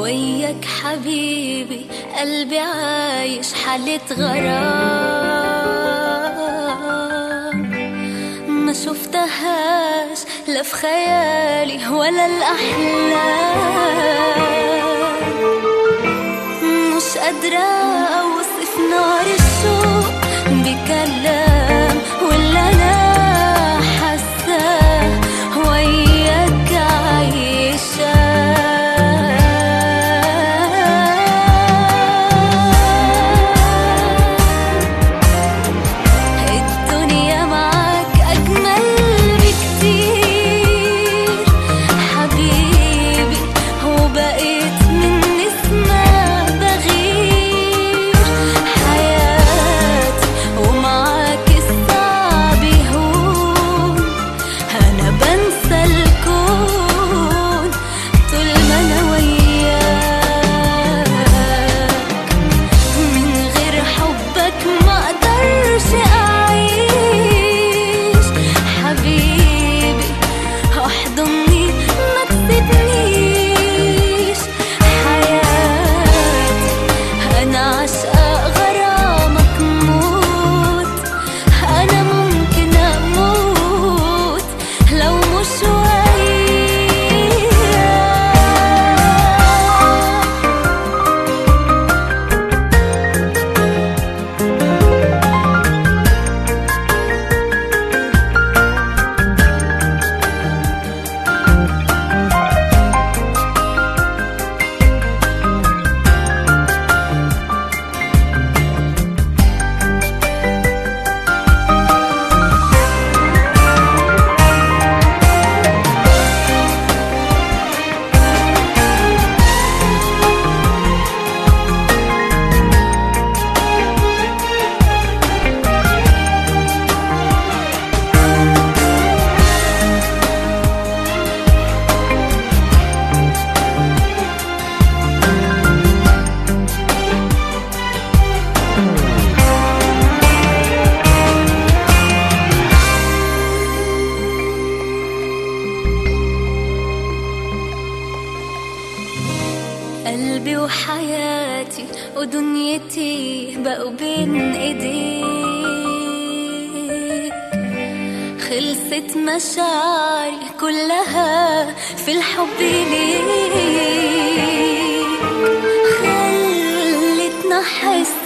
وياك حبيبي قلبي عايش حالة غرام. ما شفتهاش لا في خيالي ولا الأحلام. مش قادرة أوصل 我说。حياتي ودنيتي بقوا بين ايديك خلصت مشاعري كلها في الحب ليك خلتنا حس